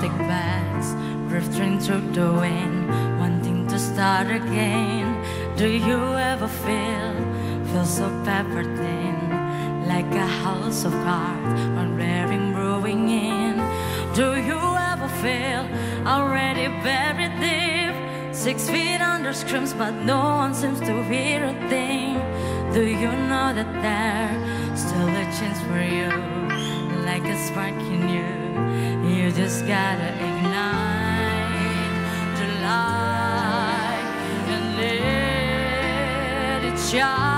plastic bags drifting through the wind, wanting to start again? Do you ever feel feel so paper thin, like a house of cards, unbearing brewing in? Do you ever feel already buried deep, six feet under screams, but no one seems to hear a thing? Do you know that there's still a chance for you, like a spark in you? You just gotta ignite the light and let it shine.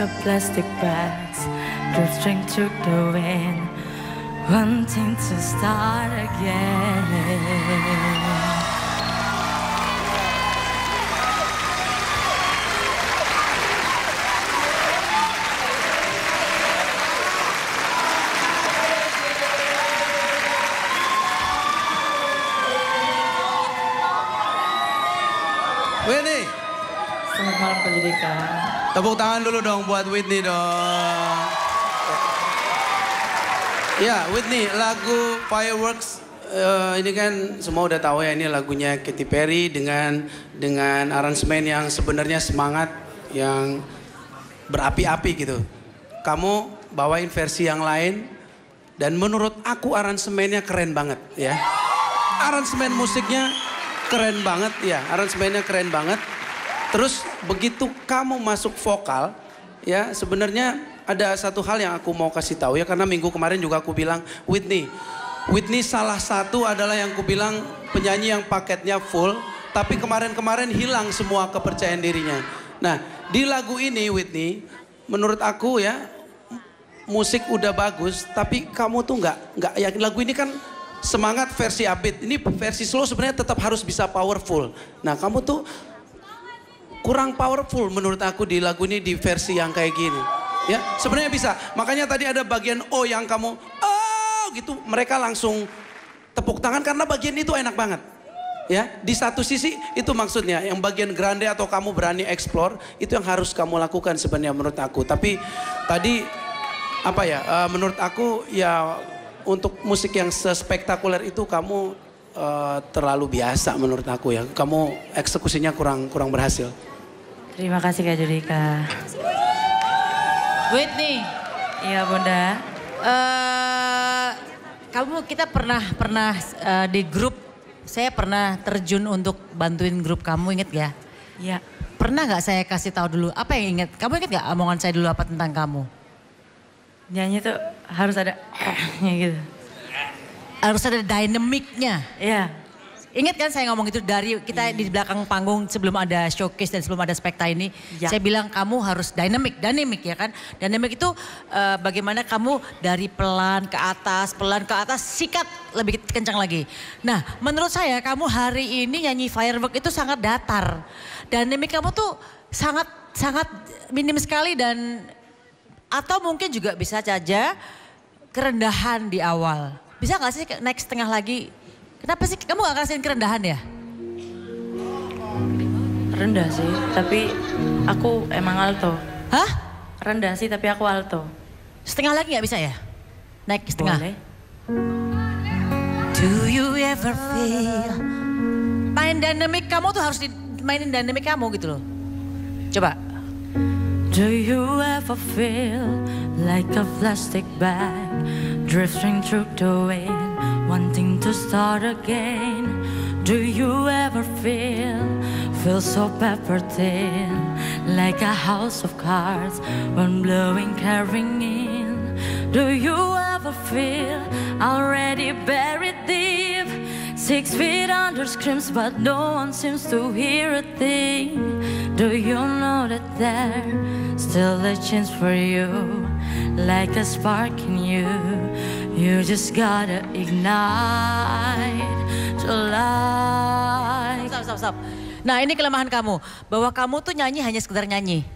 A plastic bags drifting through the wind, wanting to start again? Whitney, Selamat malam Kak Judika. Tepuk tangan dulu dong buat Whitney dong. Ya, Whitney, lagu Fireworks eh, ini kan semua udah tahu ya ini lagunya Katy Perry dengan dengan aransemen yang sebenarnya semangat yang berapi-api gitu. Kamu bawain versi yang lain dan menurut aku aransemennya keren banget ya. Aransemen musiknya keren banget ya, aransemennya keren banget. Terus begitu kamu masuk vokal, ya sebenarnya ada satu hal yang aku mau kasih tahu ya karena minggu kemarin juga aku bilang Whitney, Whitney salah satu adalah yang aku bilang penyanyi yang paketnya full, tapi kemarin-kemarin hilang semua kepercayaan dirinya. Nah di lagu ini Whitney, menurut aku ya musik udah bagus, tapi kamu tuh nggak nggak yakin lagu ini kan semangat versi upbeat. Ini versi slow sebenarnya tetap harus bisa powerful. Nah kamu tuh kurang powerful menurut aku di lagu ini di versi yang kayak gini. Ya sebenarnya bisa. Makanya tadi ada bagian O yang kamu oh gitu mereka langsung tepuk tangan karena bagian itu enak banget. Ya, di satu sisi itu maksudnya yang bagian grande atau kamu berani explore itu yang harus kamu lakukan sebenarnya menurut aku. Tapi tadi apa ya eh, menurut aku ya untuk musik yang sespektakuler itu kamu eh, terlalu biasa menurut aku ya kamu eksekusinya kurang kurang berhasil Terima kasih Kak Judika. Whitney, Iya Bunda. eh kamu kita pernah pernah eh, di grup saya pernah terjun untuk bantuin grup kamu inget ya? Iya. Pernah nggak saya kasih tahu dulu apa yang inget? Kamu inget nggak omongan saya dulu apa tentang kamu? Nyanyi tuh harus ada gitu. Harus ada dinamiknya. Iya. Ingat kan saya ngomong itu dari kita di belakang panggung sebelum ada showcase dan sebelum ada spekta ini. Ya. Saya bilang kamu harus dynamic, dynamic ya kan. Dynamic itu eh, bagaimana kamu dari pelan ke atas, pelan ke atas, sikat lebih kencang lagi. Nah, menurut saya kamu hari ini nyanyi firework itu sangat datar. Demi kamu tuh sangat sangat minim sekali dan atau mungkin juga bisa saja kerendahan di awal. Bisa gak sih naik setengah lagi? Kenapa sih kamu gak ngerasain kerendahan ya? Rendah sih, tapi aku emang alto. Hah? Rendah sih, tapi aku alto. Setengah lagi gak bisa ya? Naik setengah. Boleh. Do you ever feel? Main dynamic kamu tuh harus dimainin dynamic kamu gitu loh. Coba. Do you ever feel like a plastic bag drifting through the wind, wanting to start again? Do you ever feel feel so pepper thin, like a house of cards when blowing, carrying in? Do you ever feel already buried deep? Six feet under screams, but no one seems to hear a thing. Do you know that there's still a chance for you? Like a spark in you, you just gotta ignite the light. Stop, stop, stop. Nah ini kelemahan kamu, bahwa kamu tuh nyanyi hanya sekedar nyanyi.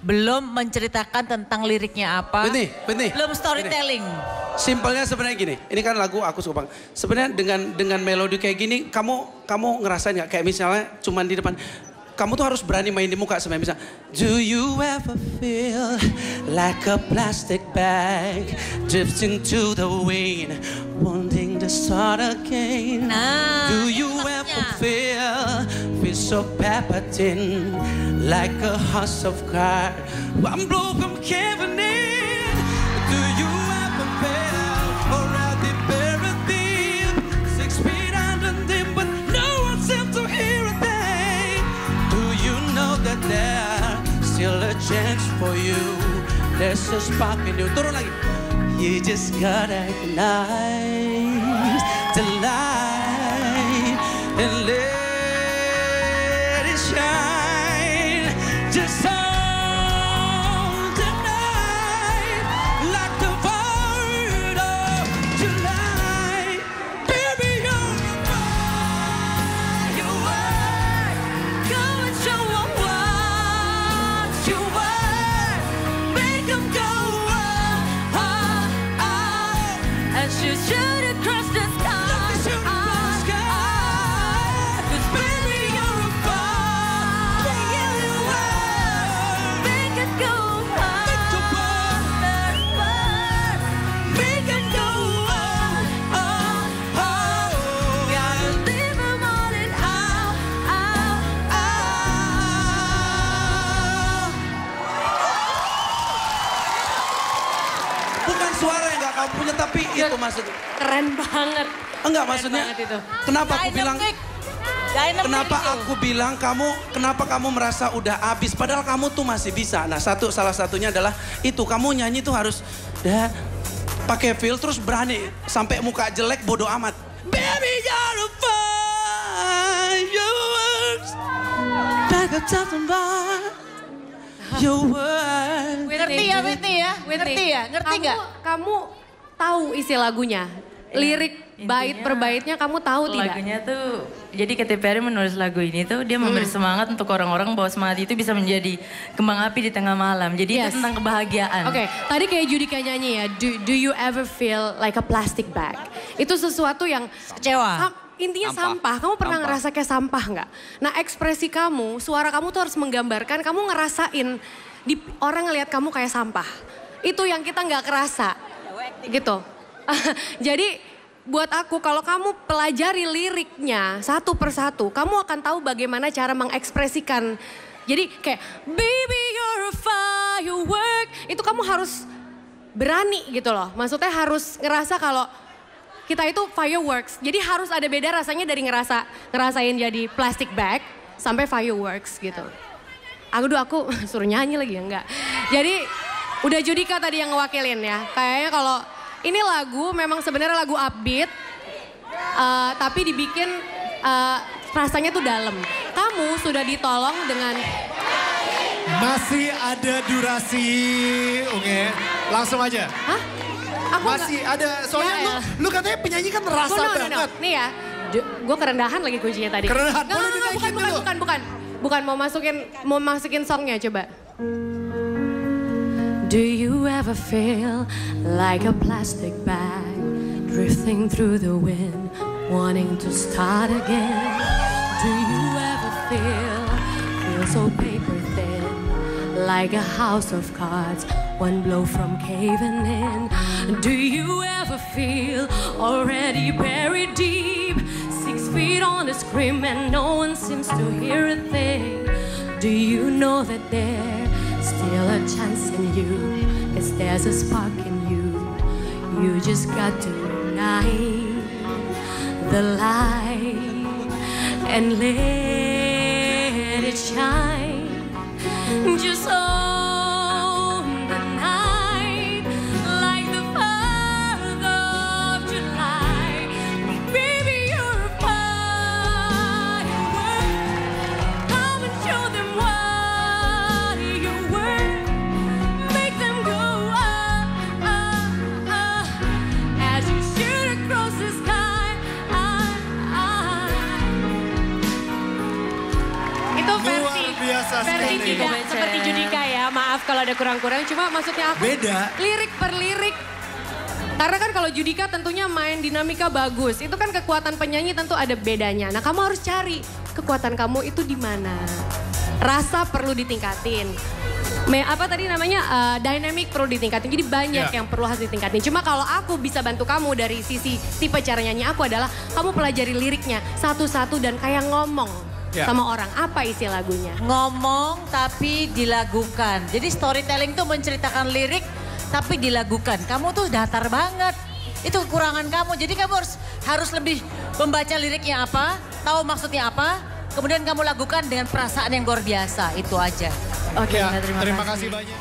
Belum menceritakan tentang liriknya apa. Whitney, Whitney. Belum storytelling. Simpelnya sebenarnya gini, ini kan lagu aku suka banget. Sebenarnya dengan dengan melodi kayak gini, kamu kamu ngerasain nggak kayak misalnya cuman di depan, kamu tuh harus berani main di muka sebenarnya bisa. Do you ever feel like a plastic bag drifting to the wind, wanting to start again? Nah, Do you ever feel feel so pepper thin, like a house of cards? I'm blown from caving chance for you? There's a spark in you. Turun lagi. You just gotta ignite itu maksudnya. Keren banget. Enggak Keren maksudnya. banget itu. Kenapa aku bilang? Dynamic. Kenapa itu. aku bilang kamu, kenapa kamu merasa udah habis, padahal kamu tuh masih bisa. Nah satu, salah satunya adalah itu, kamu nyanyi tuh harus, dah, pakai feel terus berani, sampai muka jelek bodoh amat. Baby you're a fireworks, back up your words. Ngerti ya Whitney ya? Ngerti ya? Ngerti kamu, nggak? Kamu tahu isi lagunya? Lirik bait per baitnya kamu tahu tidak? Lagunya tuh, jadi Katy Perry menulis lagu ini tuh dia memberi Hmm. semangat untuk orang-orang bahwa semangat itu bisa menjadi kembang api di tengah malam. Jadi Yes. itu tentang kebahagiaan. Oke, tadi kayak Judika nyanyi ya, do, do you ever feel like a plastic bag? Itu sesuatu yang Kecewa. Intinya sampah. Kamu pernah ngerasa kayak sampah nggak? Nah ekspresi kamu, suara kamu tuh harus menggambarkan kamu ngerasain di orang ngelihat kamu kayak sampah. Itu yang kita nggak kerasa, gitu. Jadi buat aku kalau kamu pelajari liriknya satu persatu, kamu akan tahu bagaimana cara mengekspresikan. Jadi kayak baby you're a firework, itu kamu harus berani gitu loh. Maksudnya harus ngerasa kalau kita itu fireworks. Jadi harus ada beda rasanya dari ngerasa ngerasain jadi plastic bag sampai fireworks gitu. Aku dulu aku suruh nyanyi lagi ya enggak. Jadi udah Judika tadi yang ngewakilin ya. Kayaknya kalau ini lagu memang sebenarnya lagu upbeat eh, tapi dibikin eh, rasanya tuh dalam. Kamu sudah ditolong dengan Masih ada durasi, Unge. Langsung aja. Hah? Aku Masih ada, soalnya Ya, lu, ya. lu katanya penyanyi kan rasa Oh, no, no, no. banget. Nih ya, gue kerendahan lagi kuncinya tadi. Kerendahan, Nggak, boleh nggak, bukan, bukan, bukan, bukan. Bukan mau masukin, mau masukin songnya coba. Do you ever feel like a plastic bag drifting through the wind, wanting to start again? Do you ever feel feel so paper thin, like a house of cards, one blow from caving in? Do you ever feel already buried deep, six feet on the scream and no one seems to hear a thing? Do you know that there's still a chance in you? Cause there's a spark in you. You just got to ignite the light and let it shine. Just own tidak Becek. seperti Judika ya. Maaf kalau ada kurang-kurang. Cuma maksudnya aku Beda. lirik per lirik. Karena kan kalau Judika tentunya main dinamika bagus. Itu kan kekuatan penyanyi tentu ada bedanya. Nah kamu harus cari kekuatan kamu itu di mana. Rasa perlu ditingkatin. Me, apa tadi namanya eh, dynamic perlu ditingkatin. Jadi banyak Ya. yang perlu harus ditingkatin. Cuma kalau aku bisa bantu kamu dari sisi tipe cara nyanyi aku adalah kamu pelajari liriknya satu-satu dan kayak ngomong Ya. sama orang apa isi lagunya. Ngomong tapi dilagukan. Jadi storytelling tuh menceritakan lirik tapi dilagukan. Kamu tuh datar banget. Itu kekurangan kamu. Jadi kamu harus harus lebih membaca liriknya apa, tahu maksudnya apa, kemudian kamu lakukan dengan perasaan yang luar biasa. Itu aja. Oke, Ya, terima, terima kasih. kasih banyak.